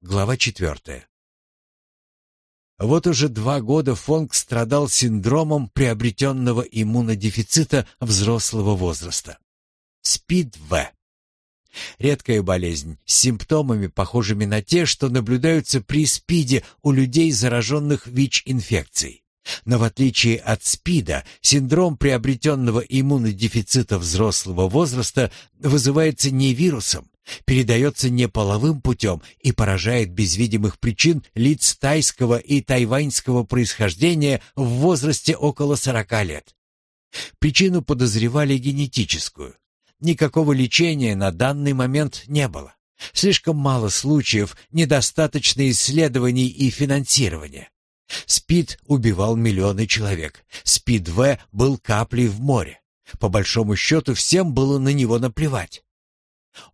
Глава четвертая. Вот уже два года Фонг страдал синдромом приобретенного иммунодефицита взрослого возраста. СПИД-В. Редкая болезнь с симптомами, похожими на те, что наблюдаются при СПИДе у людей, зараженных ВИЧ-инфекцией. Но в отличие от СПИДа, синдром приобретенного иммунодефицита взрослого возраста вызывается не вирусом, передается не половым путем и поражает без видимых причин лиц тайского и тайваньского происхождения в возрасте около 40 лет. Причину подозревали генетическую. Никакого лечения на данный момент не было. Слишком мало случаев, недостаточно исследований и финансирования. СПИД убивал миллионы человек. СПИД-В был каплей в море. По большому счету, всем было на него наплевать.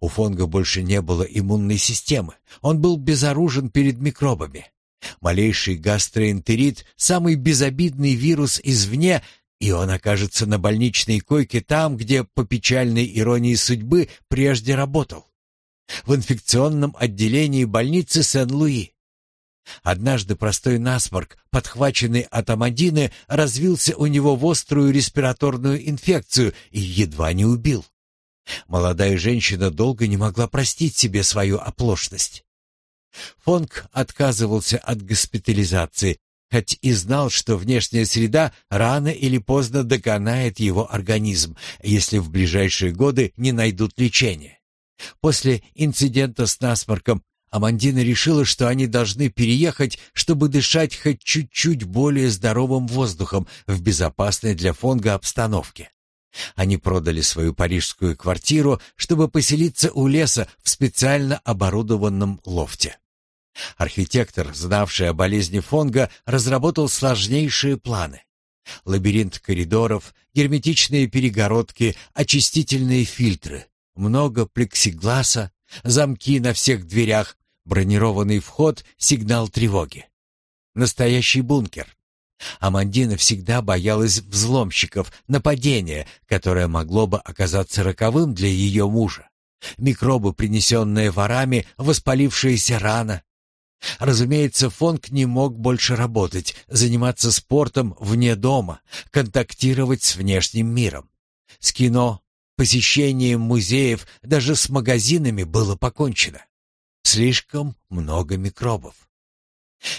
У Фонга больше не было иммунной системы. Он был безоружен перед микробами. Малейший гастроэнтерит — самый безобидный вирус извне, и он окажется на больничной койке там, где, по печальной иронии судьбы, прежде работал. В инфекционном отделении больницы Сен-Луи. Однажды простой насморк, подхваченный от амадины, развился у него в острую респираторную инфекцию и едва не убил. Молодая женщина долго не могла простить себе свою оплошность. Фонг отказывался от госпитализации, хоть и знал, что внешняя среда рано или поздно доконает его организм, если в ближайшие годы не найдут лечения. После инцидента с насморком Амандина решила, что они должны переехать, чтобы дышать хоть чуть-чуть более здоровым воздухом в безопасной для Фонга обстановке. Они продали свою парижскую квартиру, чтобы поселиться у леса в специально оборудованном лофте. Архитектор, знавший о болезни Фонга, разработал сложнейшие планы. Лабиринт коридоров, герметичные перегородки, очистительные фильтры, много плексигласа, замки на всех дверях, Бронированный вход — сигнал тревоги. Настоящий бункер. Амандина всегда боялась взломщиков, нападения, которое могло бы оказаться роковым для ее мужа. Микробы, принесенные ворами, воспалившаяся рана. Разумеется, Фонк не мог больше работать, заниматься спортом вне дома, контактировать с внешним миром. С кино, посещением музеев, даже с магазинами было покончено. Слишком много микробов.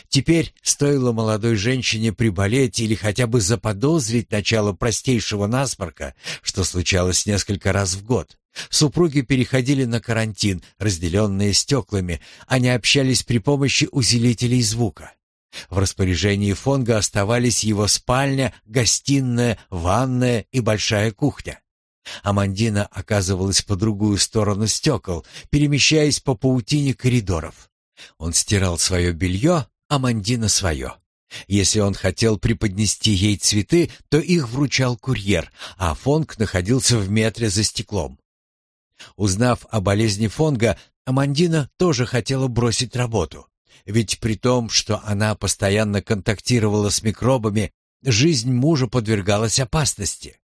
Теперь стоило молодой женщине приболеть или хотя бы заподозрить начало простейшего насморка, что случалось несколько раз в год. Супруги переходили на карантин, разделенные стеклами, они общались при помощи усилителей звука. В распоряжении Фонга оставались его спальня, гостиная, ванная и большая кухня. Амандина оказывалась по другую сторону стекол, перемещаясь по паутине коридоров. Он стирал свое белье, Амандина свое. Если он хотел преподнести ей цветы, то их вручал курьер, а Фонг находился в метре за стеклом. Узнав о болезни Фонга, Амандина тоже хотела бросить работу. Ведь при том, что она постоянно контактировала с микробами, жизнь мужа подвергалась опасности.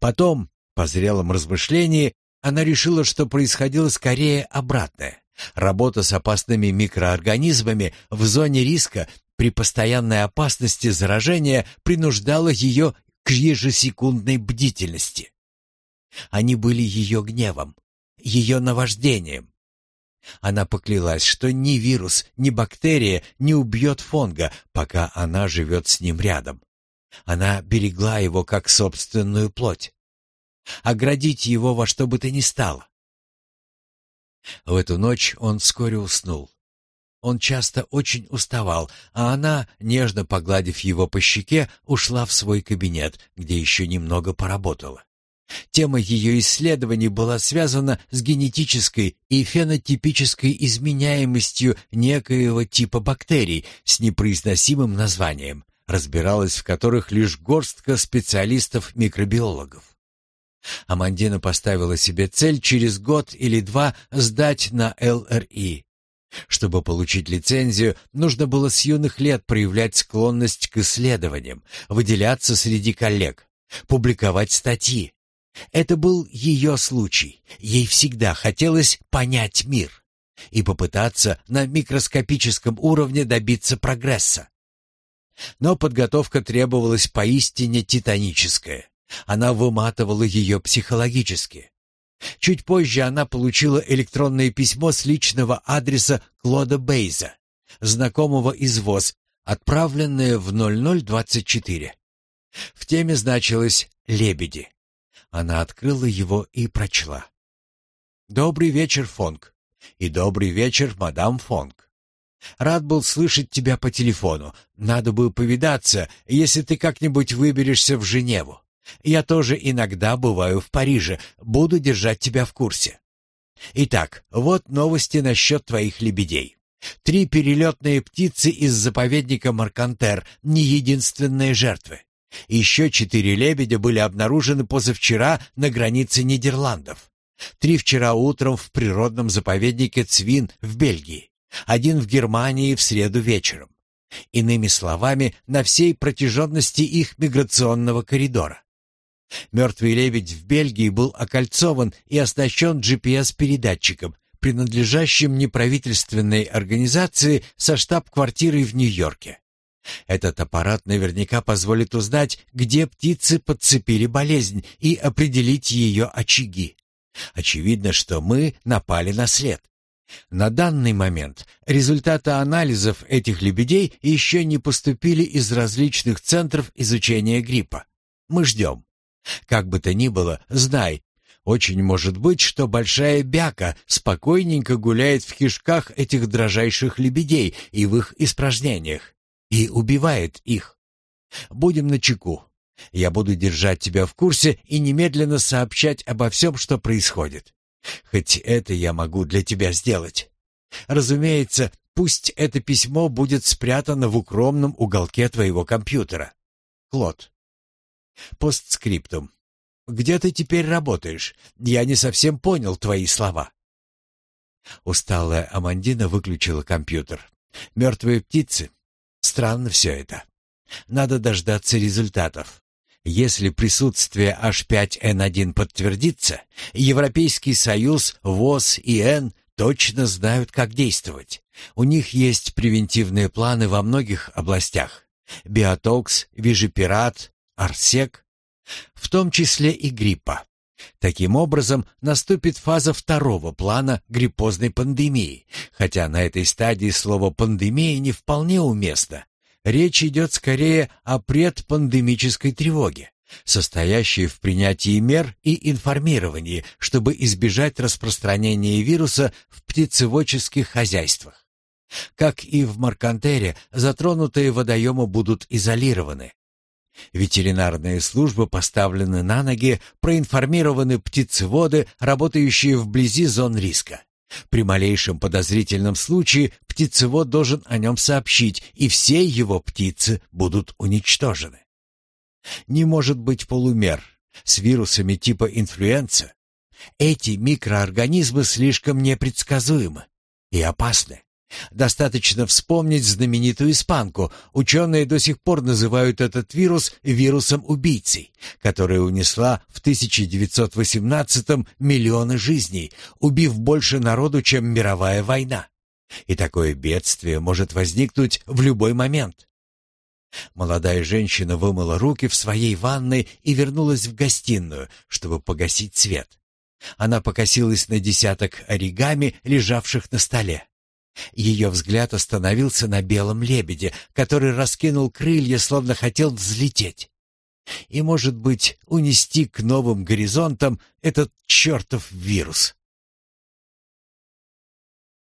Потом, по зрелом размышлении она решила, что происходило скорее обратное. Работа с опасными микроорганизмами в зоне риска при постоянной опасности заражения принуждала ее к ежесекундной бдительности. Они были ее гневом, ее наваждением. Она поклялась, что ни вирус, ни бактерия не убьет Фонга, пока она живет с ним рядом. Она берегла его как собственную плоть оградить его во что бы то ни стало. В эту ночь он вскоре уснул. Он часто очень уставал, а она, нежно погладив его по щеке, ушла в свой кабинет, где еще немного поработала. Тема ее исследований была связана с генетической и фенотипической изменяемостью некоего типа бактерий с непроизносимым названием, разбиралась в которых лишь горстка специалистов-микробиологов. Амандина поставила себе цель через год или два сдать на ЛРИ. Чтобы получить лицензию, нужно было с юных лет проявлять склонность к исследованиям, выделяться среди коллег, публиковать статьи. Это был ее случай. Ей всегда хотелось понять мир. и попытаться на микроскопическом уровне добиться прогресса. Но подготовка требовалась поистине титаническая. Она выматывала ее психологически. Чуть позже она получила электронное письмо с личного адреса Клода Бейза, знакомого из ВОЗ, отправленное в 0024. В теме значилось «Лебеди». Она открыла его и прочла. «Добрый вечер, Фонг. И добрый вечер, мадам Фонг. Рад был слышать тебя по телефону. Надо бы повидаться, если ты как-нибудь выберешься в Женеву. Я тоже иногда бываю в Париже, буду держать тебя в курсе. Итак, вот новости насчет твоих лебедей. Три перелетные птицы из заповедника Маркантер — не единственные жертвы. Еще четыре лебедя были обнаружены позавчера на границе Нидерландов. Три вчера утром в природном заповеднике Цвин в Бельгии. Один в Германии в среду вечером. Иными словами, на всей протяженности их миграционного коридора. Мертвый лебедь в Бельгии был окольцован и оснащен GPS-передатчиком, принадлежащим неправительственной организации со штаб-квартирой в Нью-Йорке. Этот аппарат наверняка позволит узнать, где птицы подцепили болезнь и определить ее очаги. Очевидно, что мы напали на след. На данный момент результаты анализов этих лебедей еще не поступили из различных центров изучения гриппа. Мы ждем. Как бы то ни было, знай, очень может быть, что большая бяка спокойненько гуляет в кишках этих дрожайших лебедей и в их испражнениях, и убивает их. Будем начеку. Я буду держать тебя в курсе и немедленно сообщать обо всем, что происходит. Хоть это я могу для тебя сделать. Разумеется, пусть это письмо будет спрятано в укромном уголке твоего компьютера. Клод. Постскриптум. Где ты теперь работаешь? Я не совсем понял твои слова. Усталая Амандина выключила компьютер. Мертвые птицы. Странно все это. Надо дождаться результатов. Если присутствие H5N1 подтвердится, Европейский Союз, ВОЗ и Н точно знают, как действовать. У них есть превентивные планы во многих областях. Биотокс, Вижепират, Арсек, в том числе и гриппа. Таким образом, наступит фаза второго плана гриппозной пандемии, хотя на этой стадии слово «пандемия» не вполне уместно. Речь идет скорее о предпандемической тревоге, состоящей в принятии мер и информировании, чтобы избежать распространения вируса в птицеводческих хозяйствах. Как и в Маркантере, затронутые водоемы будут изолированы, Ветеринарные службы поставлены на ноги, проинформированы птицеводы, работающие вблизи зон риска. При малейшем подозрительном случае птицевод должен о нем сообщить, и все его птицы будут уничтожены. Не может быть полумер с вирусами типа инфлюенса. Эти микроорганизмы слишком непредсказуемы и опасны. Достаточно вспомнить знаменитую испанку. Ученые до сих пор называют этот вирус вирусом-убийцей, которая унесла в 1918-м миллионы жизней, убив больше народу, чем мировая война. И такое бедствие может возникнуть в любой момент. Молодая женщина вымыла руки в своей ванной и вернулась в гостиную, чтобы погасить свет. Она покосилась на десяток оригами, лежавших на столе. Ее взгляд остановился на белом лебеде, который раскинул крылья, словно хотел взлететь. И, может быть, унести к новым горизонтам этот чертов вирус.